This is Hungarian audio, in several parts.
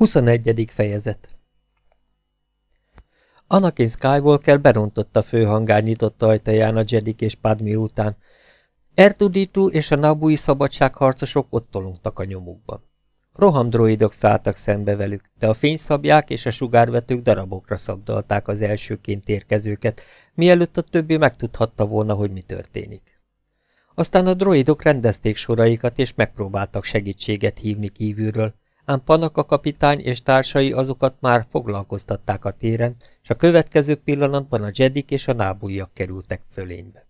21. fejezet Anakin Skywalker berontott a főhangár nyitott ajtaján a Jedik és Padmi után. Ertuditu és a Nabui szabadságharcosok ott tolongtak a nyomukban. Rohamdroidok szálltak szembe velük, de a fényszabják és a sugárvetők darabokra szabdalták az elsőként érkezőket, mielőtt a többi megtudhatta volna, hogy mi történik. Aztán a droidok rendezték soraikat, és megpróbáltak segítséget hívni kívülről, ám Panaka kapitány és társai azokat már foglalkoztatták a téren, és a következő pillanatban a Jedik és a nábújak kerültek fölénybe.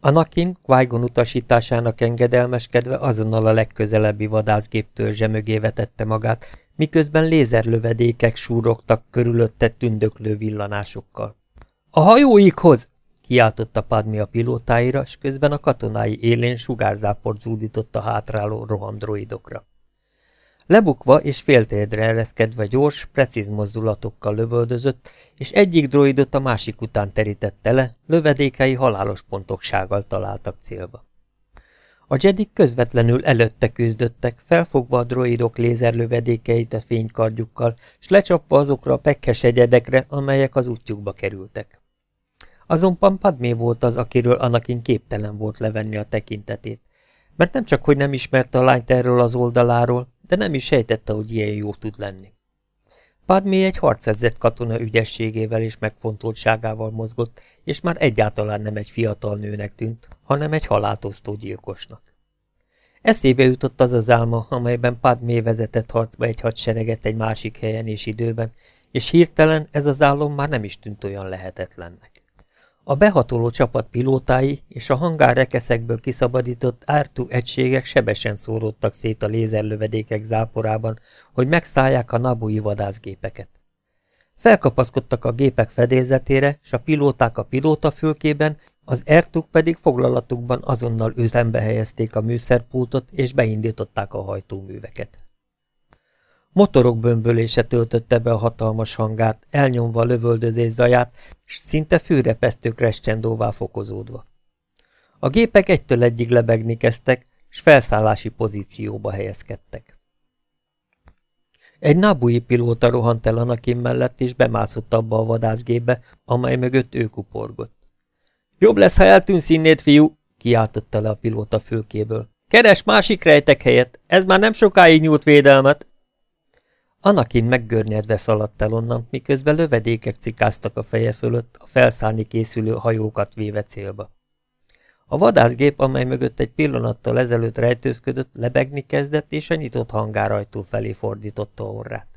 Anakin qui utasításának engedelmeskedve azonnal a legközelebbi vadászgép törzse mögé vetette magát, miközben lézerlövedékek súrogtak körülötte tündöklő villanásokkal. – A hajóikhoz! – kiáltotta Padmi a pilótáira, és közben a katonái élén sugárzáport zúdított a hátráló rohamdroidokra. Lebukva és féltérdre ereszkedve gyors, precíz mozdulatokkal lövöldözött, és egyik droidot a másik után terítette le, lövedékei halálos pontoksággal találtak célba. A jedik közvetlenül előtte küzdöttek, felfogva a droidok lézerlövedékeit a fénykardjukkal, s lecsapva azokra a pekkes egyedekre, amelyek az útjukba kerültek. Azonban Padmé volt az, akiről Anakin képtelen volt levenni a tekintetét, mert nem csak, hogy nem ismerte a lányt erről az oldaláról, de nem is sejtette, hogy ilyen jó tud lenni. Padmé egy harcezett katona ügyességével és megfontoltságával mozgott, és már egyáltalán nem egy fiatal nőnek tűnt, hanem egy haláltosztó gyilkosnak. Eszébe jutott az az álma, amelyben Padmé vezetett harcba egy hadsereget egy másik helyen és időben, és hirtelen ez az álom már nem is tűnt olyan lehetetlennek. A behatoló csapat pilótái és a hangár rekeszekből kiszabadított ártú egységek sebesen szóródtak szét a lézerlövedékek záporában, hogy megszállják a nabui vadászgépeket. Felkapaszkodtak a gépek fedélzetére, s a pilóták a pilótafülkében, az ertuk pedig foglalatukban azonnal üzembe helyezték a műszerpultot és beindították a hajtóműveket. Motorok bömbölése töltötte be a hatalmas hangát, elnyomva a lövöldözés zaját, s szinte fűrepesztők rescsendóvá fokozódva. A gépek egytől egyig lebegni kezdtek, s felszállási pozícióba helyezkedtek. Egy nábui pilóta rohant el Anakin mellett, és bemászott abba a vadászgébe, amely mögött ő kuporgott. Jobb lesz, ha eltűnsz innét, fiú! kiáltotta le a pilóta fülkéből. Keres másik rejtek helyet, ez már nem sokáig nyújt védelmet. Anakin meggörnyedve szaladt el onnan, miközben lövedékek cikáztak a feje fölött, a felszállni készülő hajókat véve célba. A vadászgép, amely mögött egy pillanattal ezelőtt rejtőzködött, lebegni kezdett, és a nyitott hangárajtó felé fordította orrát.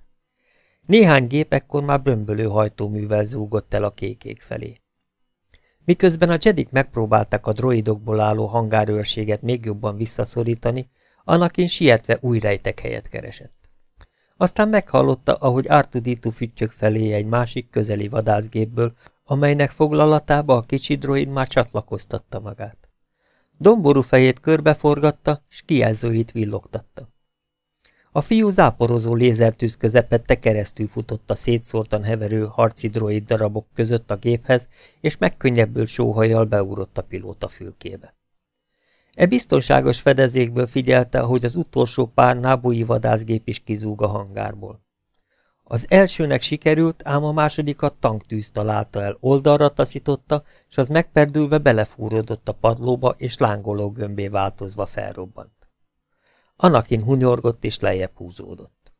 Néhány gép ekkor már bömbölő hajtóművel zúgott el a kékék felé. Miközben a jedik megpróbálták a droidokból álló hangárőrséget még jobban visszaszorítani, Anakin sietve új rejtek helyet keresett. Aztán meghallotta, ahogy Artuditu füttyög felé egy másik közeli vadászgépből, amelynek foglalatába a kicsi droid már csatlakoztatta magát. Domború fejét körbeforgatta, s kijelzőit villogtatta. A fiú záporozó lézertűz közepette keresztül futott a szétszórtan heverő harci droid darabok között a géphez, és megkönnyebbült sóhajjal beúrott a pilóta fülkébe. E biztonságos fedezékből figyelte, hogy az utolsó pár nábúi vadászgép is kizúg a hangárból. Az elsőnek sikerült, ám a másodikat tanktűz találta el, oldalra taszította, és az megperdülve belefúródott a padlóba, és lángoló gömbé változva felrobbant. Anakin hunyorgott és lejjebb húzódott.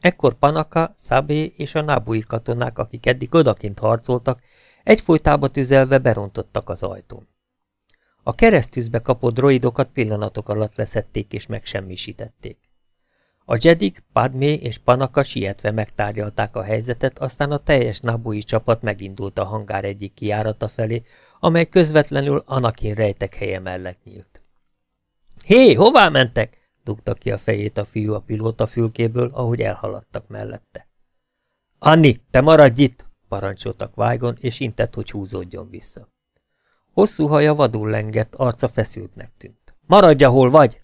Ekkor Panaka, Szabé és a nábúi katonák, akik eddig odakint harcoltak, egyfolytába tüzelve berontottak az ajtón. A keresztűzbe kapott droidokat pillanatok alatt leszették és megsemmisítették. A Jedik, Padmé és Panaka sietve megtárgyalták a helyzetet, aztán a teljes Nabui csapat megindult a hangár egyik kiárata felé, amely közvetlenül Anakin rejtek helye mellett nyílt. Hé, hová mentek? dugta ki a fejét a fiú a pilóta fülkéből, ahogy elhaladtak mellette. Anni, te maradj itt! parancsoltak Vágon, és intett, hogy húzódjon vissza. Hosszú haja vadul lengett, arca feszültnek tűnt. Maradj, ahol vagy!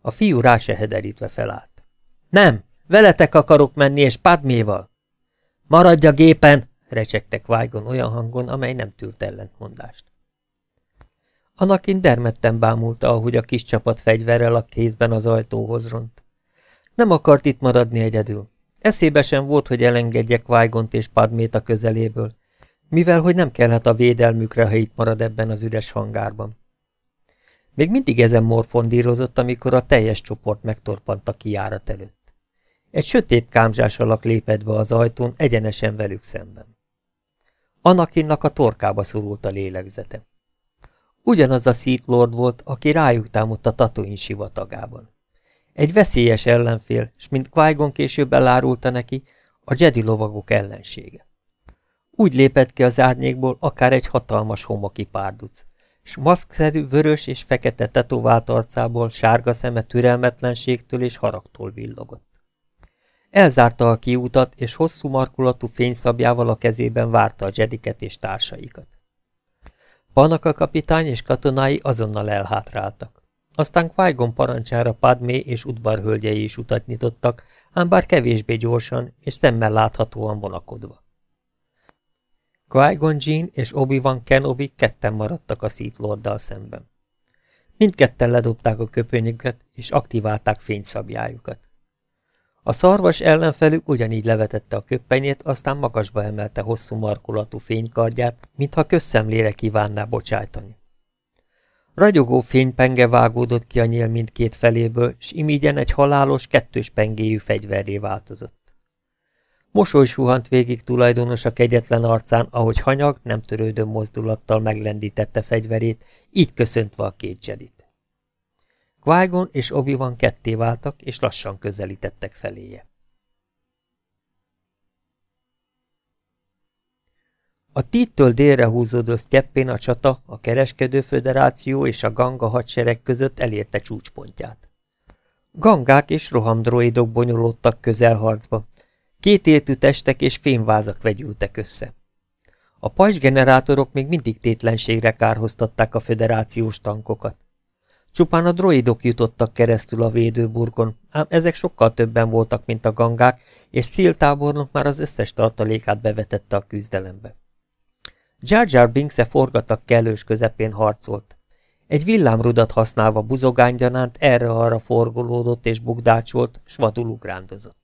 A fiú rásehederítve felállt. Nem, veletek akarok menni, és Padméval. Maradj a gépen, recsegtek Vájgon olyan hangon, amely nem tűrt ellentmondást. Anakin dermedten bámulta, ahogy a kis csapat fegyverrel a kézben az ajtóhoz ront. Nem akart itt maradni egyedül. Eszébe sem volt, hogy elengedje qui és Padmét a közeléből, mivel hogy nem kellhet a védelmükre, ha itt marad ebben az üres hangárban. Még mindig ezen morfondírozott, amikor a teljes csoport megtorpant a kiárat előtt. Egy sötét kámzsás alak lépett be az ajtón, egyenesen velük szemben. Anakinnak a torkába szorult a lélegzete. Ugyanaz a Sith Lord volt, aki rájuk támadt a Tatooine sivatagában. Egy veszélyes ellenfél, s mint qui később elárulta neki, a Jedi lovagok ellensége. Úgy lépett ki az árnyékból akár egy hatalmas homoki párduc, s maszkszerű vörös és fekete tetovált arcából sárga szeme türelmetlenségtől és haragtól villogott. Elzárta a kiútat, és hosszú markulatú fényszabjával a kezében várta a jediket és társaikat. Panaka kapitány és katonái azonnal elhátráltak. Aztán qui parancsára Padmé és udvarhölgyei is utat nyitottak, ám bár kevésbé gyorsan és szemmel láthatóan vonakodva. Qui-Gon Jinn és Obi-Wan Kenobi ketten maradtak a Sith Lorddal szemben. Mindketten ledobták a köpönyüket, és aktiválták fényszabjájukat. A szarvas ellenfelük ugyanígy levetette a köppenyét, aztán magasba emelte hosszú markolatú fénykardját, mintha közszemlére kívánná bocsájtani. Ragyogó fénypenge vágódott ki a nyíl mindkét feléből, s imígyen egy halálos, kettős pengéjű fegyverré változott. Mosoly suhant végig tulajdonos a kegyetlen arcán, ahogy hanyag, nem törődő mozdulattal meglendítette fegyverét, így köszöntve a két jedit. qui és Obi-Wan ketté váltak, és lassan közelítettek feléje. A títtől délre húzódó sztyeppén a csata, a kereskedő föderáció és a ganga hadsereg között elérte csúcspontját. Gangák és rohamdroidok bonyolódtak közelharcba, Kétéltű testek és fémvázak vegyültek össze. A pajzsgenerátorok még mindig tétlenségre kárhoztatták a föderációs tankokat. Csupán a droidok jutottak keresztül a védőburgon, ám ezek sokkal többen voltak, mint a gangák, és Szil tábornok már az összes tartalékát bevetette a küzdelembe. Jar Jar binks -e forgatak kellős közepén harcolt. Egy villámrudat használva buzogángyanánt erre-arra forgolódott és bugdácsolt, s vadul ugrándozott.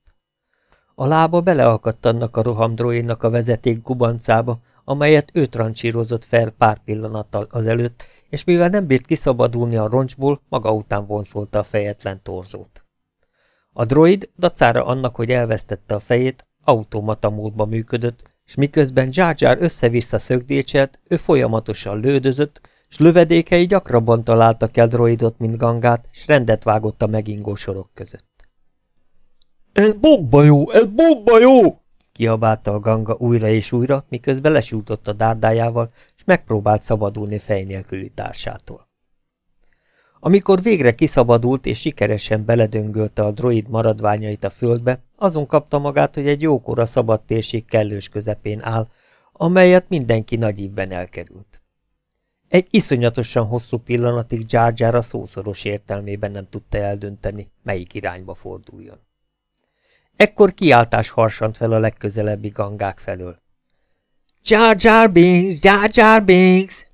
A lába beleakadt annak a rohamdroénnak a vezeték gubancába, amelyet ő trancsírozott fel pár pillanattal azelőtt, és mivel nem bírt kiszabadulni a roncsból, maga után vonszolta a fejetlen torzót. A droid, dacára annak, hogy elvesztette a fejét, automata módba működött, és miközben Jar Jar össze-vissza szögdécselt, ő folyamatosan lődözött, s lövedékei gyakrabban találtak el droidot, mint gangát, s rendet vágott a megingó sorok között. Ez bomba jó, ez bomba jó! Kiabálta a ganga újra és újra, miközben lesújtott a dárdájával, és megpróbált szabadulni fej nélküli társától. Amikor végre kiszabadult és sikeresen beledöngölte a droid maradványait a földbe, azon kapta magát, hogy egy jókora szabad térség kellős közepén áll, amelyet mindenki nagy ívben elkerült. Egy iszonyatosan hosszú pillanatig Jar Jar a szószoros értelmében nem tudta eldönteni, melyik irányba forduljon. Ekkor kiáltás harsant fel a legközelebbi gangák felől. Jar Jar Binks, Jar Jar Binks!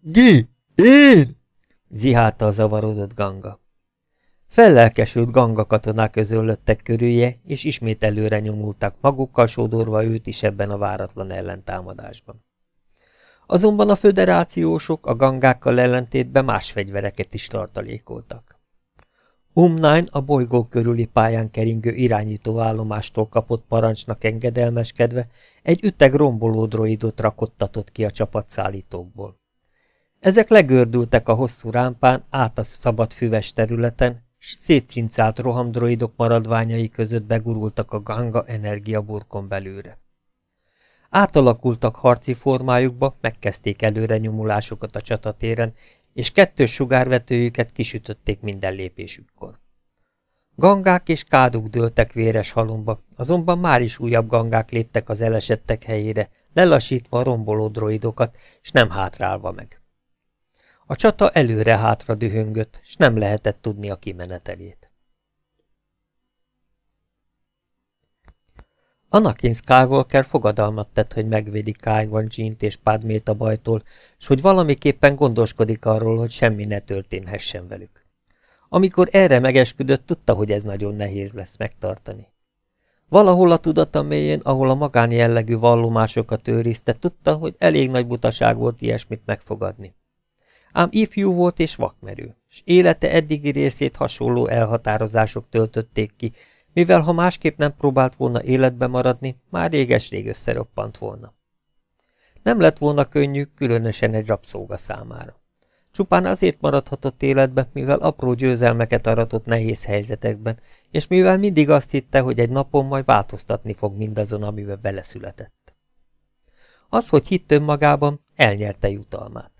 Gi, én! zihálta a zavarodott ganga. Fellelkesült ganga katonák közöllöttek körülje, és ismét előre nyomultak, magukkal sódorva őt is ebben a váratlan ellentámadásban. Azonban a föderációsok a gangákkal ellentétben más fegyvereket is tartalékoltak. Umnine a bolygó körüli pályán keringő irányítóállomástól kapott parancsnak engedelmeskedve egy üteg romboló droidot rakottatott ki a csapatszállítókból. Ezek legördültek a hosszú rámpán át a szabad füves területen, s szétszincált rohamdroidok maradványai között begurultak a ganga energiaburkon belőle. Átalakultak harci formájukba, megkezdték előre nyomulásokat a csatatéren, és kettős sugárvetőjüket kisütötték minden lépésükkor. Gangák és káduk dőltek véres halomba, azonban már is újabb gangák léptek az elesettek helyére, lelassítva a romboló droidokat, és nem hátrálva meg. A csata előre-hátra dühöngött, és nem lehetett tudni a kimenetelét. Anakin Skywalker fogadalmat tett, hogy megvédi Qui-Gon és Padmét a bajtól, és hogy valamiképpen gondoskodik arról, hogy semmi ne történhessen velük. Amikor erre megesküdött, tudta, hogy ez nagyon nehéz lesz megtartani. Valahol a tudata mélyén, ahol a magán jellegű vallomásokat őrizte, tudta, hogy elég nagy butaság volt ilyesmit megfogadni. Ám ifjú volt és vakmerő, és élete eddigi részét hasonló elhatározások töltötték ki, mivel ha másképp nem próbált volna életbe maradni, már réges-rég összeroppant volna. Nem lett volna könnyű, különösen egy rabszolga számára. Csupán azért maradhatott életbe, mivel apró győzelmeket aratott nehéz helyzetekben, és mivel mindig azt hitte, hogy egy napon majd változtatni fog mindazon, amiben beleszületett. Az, hogy hitt önmagában, elnyerte jutalmát.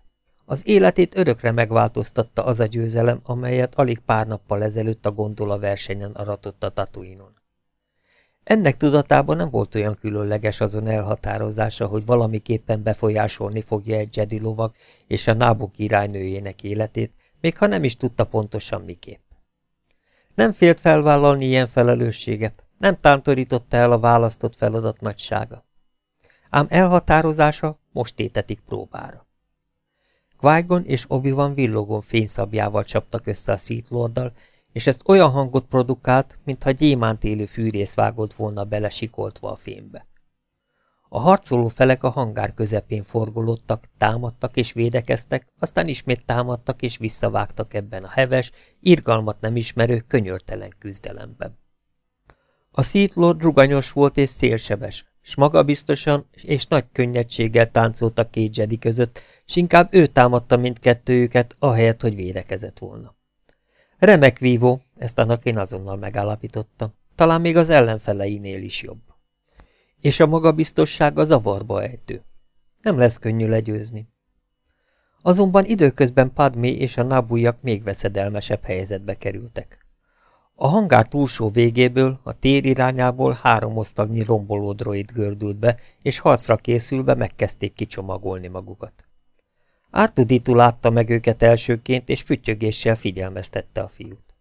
Az életét örökre megváltoztatta az a győzelem, amelyet alig pár nappal ezelőtt a gondola versenyen aratott a Tatuinon. Ennek tudatában nem volt olyan különleges azon elhatározása, hogy valamiképpen befolyásolni fogja egy Jedi lovag és a nábuk királynőjének életét, még ha nem is tudta pontosan miképp. Nem félt felvállalni ilyen felelősséget, nem tántorította el a választott feladat nagysága. Ám elhatározása most tétetik próbára. Qui és Obi-Wan villogó fényszabjával csaptak össze a Sith Lorddal, és ezt olyan hangot produkált, mintha gyémánt élő fűrész vágott volna bele sikoltva a fémbe. A harcoló felek a hangár közepén forgolódtak, támadtak és védekeztek, aztán ismét támadtak és visszavágtak ebben a heves, irgalmat nem ismerő, könyörtelen küzdelemben. A Sith Lord ruganyos volt és szélsebes, s magabiztosan és nagy könnyedséggel táncolt a két Jedi között, s inkább ő támadta mindkettőjüket, ahelyett, hogy védekezett volna. Remek vívó, ezt annak én azonnal megállapítottam. Talán még az ellenfeleinél is jobb. És a magabiztosság a zavarba ejtő. Nem lesz könnyű legyőzni. Azonban időközben Padmé és a nábújak még veszedelmesebb helyzetbe kerültek. A hangár túlsó végéből, a tér irányából három osztagnyi romboló droid gördült be, és harcra készülve megkezdték kicsomagolni magukat. Ártuditú látta meg őket elsőként, és fütyögéssel figyelmeztette a fiút.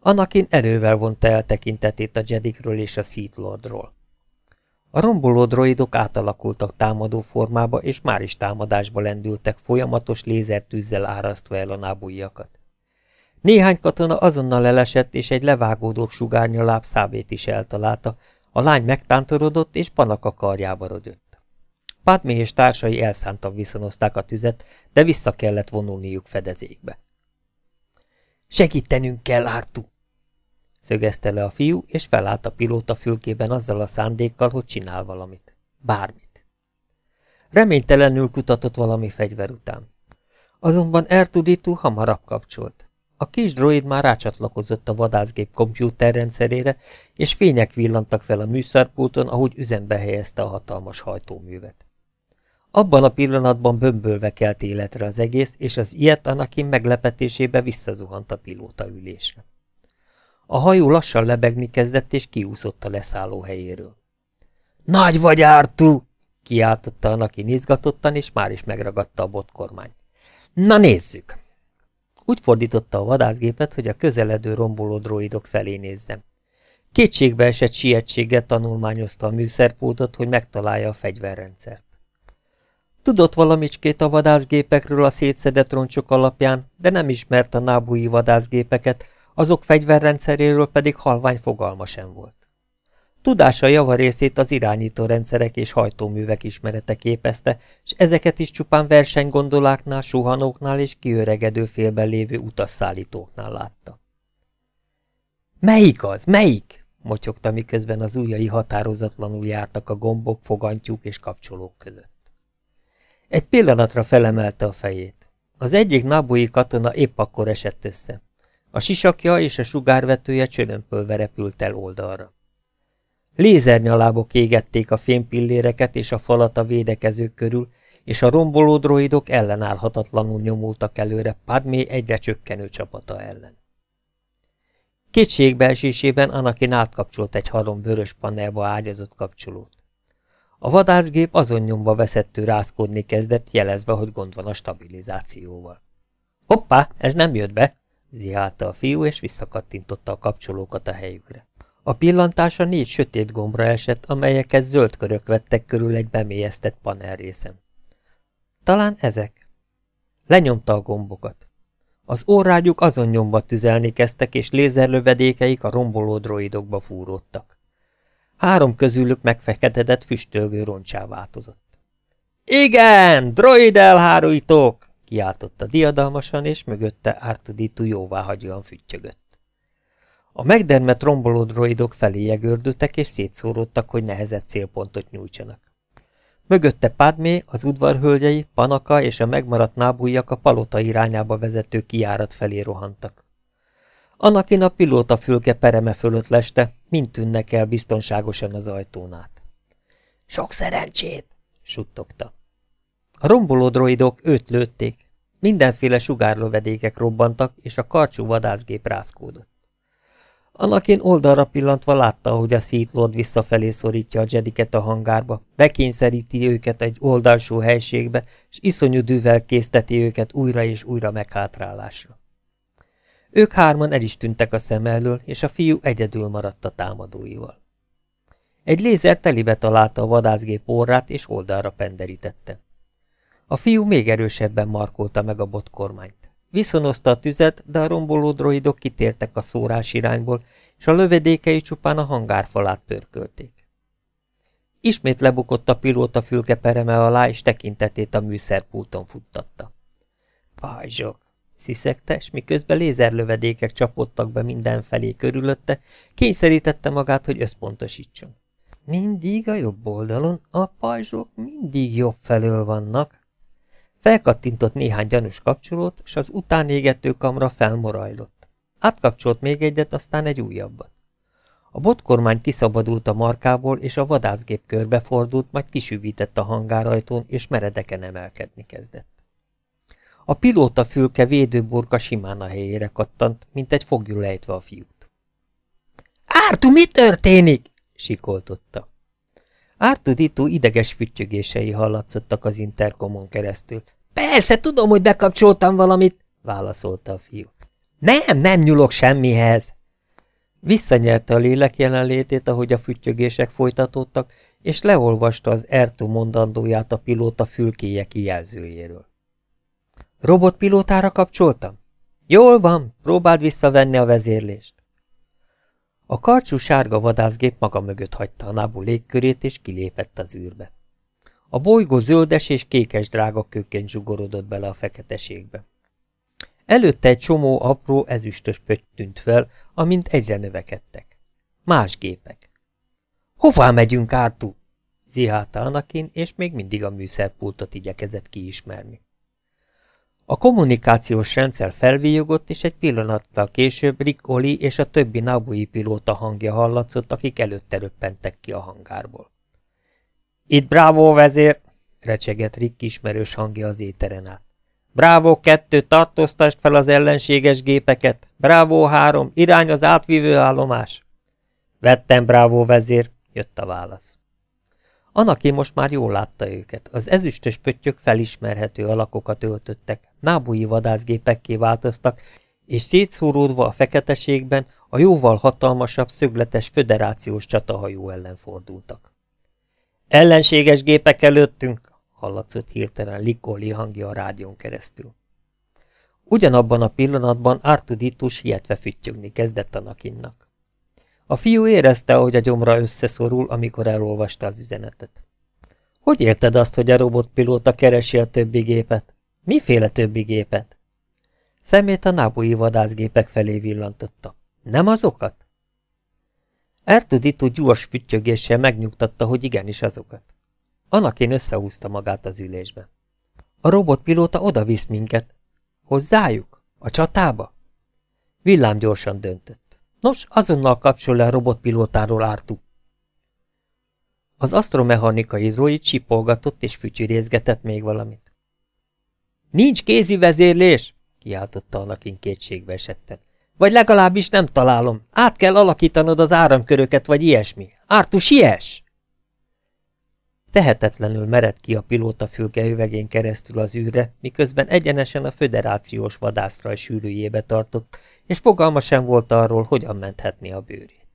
Anakin erővel vonta el tekintetét a Jedikről és a Sith Lordról. A romboló droidok átalakultak támadó formába, és már is támadásba lendültek, folyamatos lézertűzzel árasztva el a nábújakat. Néhány katona azonnal elesett, és egy levágódó sugárnya lábszábét is eltalálta, a lány megtántorodott, és panak a karjába rödött. Padmé és társai elszántan viszonozták a tüzet, de vissza kellett vonulniuk fedezékbe. Segítenünk kell, Ártu! szögezte le a fiú, és felállt a pilóta fülkében azzal a szándékkal, hogy csinál valamit. Bármit. Reménytelenül kutatott valami fegyver után. Azonban Ertuditu hamarabb kapcsolt. A kis droid már rácsatlakozott a vadászgép kompjúterrendszerére, és fények villantak fel a műszerpulton, ahogy üzembe helyezte a hatalmas hajtóművet. Abban a pillanatban bömbölve kelt életre az egész, és az ilyet Anakin meglepetésébe visszazuhant a pilóta ülésre. A hajó lassan lebegni kezdett, és kiúszott a leszálló helyéről. – Nagy vagy, Ártú! – kiáltotta Anakin izgatottan, és már is megragadta a botkormány. – Na nézzük! Úgy fordította a vadászgépet, hogy a közeledő romboló droidok felé nézzem. Kétségbe esett sietséggel tanulmányozta a műszerpódot, hogy megtalálja a fegyverrendszert. Tudott valamicskét a vadászgépekről a szétszedett roncsok alapján, de nem ismert a nábúi vadászgépeket, azok fegyverrendszeréről pedig halvány fogalma sem volt. Tudása javarészét az irányító rendszerek és hajtóművek ismerete képezte, és ezeket is csupán versenygondoláknál, suhanóknál és kiöregedő félben lévő utasszállítóknál látta. Melyik az? Melyik? motyogta, miközben az ujjai határozatlanul jártak a gombok, fogantyúk és kapcsolók között. Egy pillanatra felemelte a fejét. Az egyik nabui katona épp akkor esett össze. A sisakja és a sugárvetője csörömpölve repült el oldalra. Lézernyalábok égették a fémpilléreket és a falat a védekezők körül, és a romboló droidok ellenállhatatlanul nyomultak előre Padmé egyre csökkenő csapata ellen. Kétségbeesésében Anakin átkapcsolt egy halom vörös panelba ágyazott kapcsolót. A vadászgép azon nyomba veszettő rázkodni kezdett, jelezve, hogy gond van a stabilizációval. Hoppá, ez nem jött be, zihálta a fiú, és visszakattintotta a kapcsolókat a helyükre. A pillantása négy sötét gombra esett, amelyeket zöld körök vettek körül egy bemélyeztett panelrészen. Talán ezek. Lenyomta a gombokat. Az órágyuk azon nyomba tüzelni kezdtek, és lézerlövedékeik a romboló droidokba fúródtak. Három közülük megfeketedett füstölgő roncsá változott. Igen, droid elhárítók! kiáltotta diadalmasan, és mögötte Artuditu jóváhagyóan füttyögött. A megdermet romboló droidok felé gördültek, és szétszóródtak, hogy nehezebb célpontot nyújtsanak. Mögötte Padmé, az udvarhölgyei, Panaka és a megmaradt nábújjak a palota irányába vezető kijárat felé rohantak. Anakin a pilóta fülke pereme fölött leste, mint tűnnek el biztonságosan az ajtón át. Sok szerencsét! suttogta. A romboló droidok őt lőtték. Mindenféle sugárlövedékek robbantak, és a karcsú vadászgép rázkódott. Anakin oldalra pillantva látta, hogy a Sith Lord visszafelé szorítja a jediket a hangárba, bekényszeríti őket egy oldalsó helységbe, és iszonyú dűvel készteti őket újra és újra meghátrálásra. Ők hárman el is tűntek a szem elől, és a fiú egyedül maradt a támadóival. Egy lézer telibe találta a vadászgép orrát, és oldalra penderítette. A fiú még erősebben markolta meg a botkormányt. Viszonozta a tüzet, de a romboló droidok kitértek a szórás irányból, és a lövedékei csupán a hangárfalát pörkölték. Ismét lebukott a pilóta fülke pereme alá, és tekintetét a műszerpulton futtatta. Pajzsok! sziszegte, és miközben lézerlövedékek csapottak be mindenfelé körülötte, kényszerítette magát, hogy összpontosítson. Mindig a jobb oldalon, a pajzsok mindig jobb felől vannak. Felkattintott néhány gyanús kapcsolót, és az utánégető kamra felmorajlott. Átkapcsolt még egyet, aztán egy újabbat. A botkormány kiszabadult a markából, és a vadászgép körbefordult, majd kisüvített a hangárajtón, és meredeken emelkedni kezdett. A pilóta fülke védőburka simán a helyére kattant, mint egy fogjú lejtve a fiút. Ártu, mi történik? sikoltotta. Ártu Ditu ideges füttyögései hallatszottak az interkomon keresztül. Persze, tudom, hogy bekapcsoltam valamit, válaszolta a fiú. Nem, nem nyúlok semmihez. Visszanyerte a lélek jelenlétét, ahogy a füttyögések folytatódtak, és leolvasta az Ertu mondandóját a pilóta fülkéje kijelzőjéről. Robotpilótára kapcsoltam? Jól van, próbáld visszavenni a vezérlést. A karcsú sárga vadászgép maga mögött hagyta a nábú légkörét, és kilépett az űrbe. A bolygó zöldes és kékes drága kőként zsugorodott bele a feketeségbe. Előtte egy csomó apró ezüstös pötty tűnt fel, amint egyre növekedtek. Más gépek. Hová megyünk, Ártú? zihálta Anakin, és még mindig a műszerpultot igyekezett kiismerni. A kommunikációs rendszer felvíjogott, és egy pillanattal később Rick Oli és a többi nábui pilóta hangja hallatszott, akik előtte röppentek ki a hangárból. Itt Bravo vezér, recsegett Rick ismerős hangja az éteren át. Bravo 2, tartóztasd fel az ellenséges gépeket. Bravo 3, irány az átvívő állomás. Vettem, Bravo vezér, jött a válasz. Anaki most már jól látta őket. Az ezüstös pöttyök felismerhető alakokat öltöttek, nábúi vadászgépekké változtak, és szétszóródva a feketeségben a jóval hatalmasabb, szögletes föderációs csatahajó ellen fordultak. Ellenséges gépek előttünk, hallatszott hirtelen Likoli hangja a rádión keresztül. Ugyanabban a pillanatban Artuditus hietve füttyögni kezdett a nakinnak. A fiú érezte, hogy a gyomra összeszorul, amikor elolvasta az üzenetet. Hogy érted azt, hogy a robotpilóta keresi a többi gépet? Miféle többi gépet? Szemét a nábui vadászgépek felé villantotta. Nem azokat? Ertuditú gyors füttyögéssel megnyugtatta, hogy igenis azokat. Anakin összehúzta magát az ülésbe. A robotpilóta oda visz minket. Hozzájuk? A csatába? Villám gyorsan döntött. Nos, azonnal kapcsol le a robotpilótáról ártú. Az asztromechanikai droid csipolgatott és fütyürészgetett még valamit. Nincs kézi vezérlés, kiáltotta Anakin kétségbe esetten. Vagy legalábbis nem találom. Át kell alakítanod az áramköröket, vagy ilyesmi. Ártu, siess! Tehetetlenül mered ki a pilóta fülke üvegén keresztül az űrre, miközben egyenesen a föderációs vadászraj sűrűjébe tartott, és fogalma sem volt arról, hogyan menthetné a bőrét.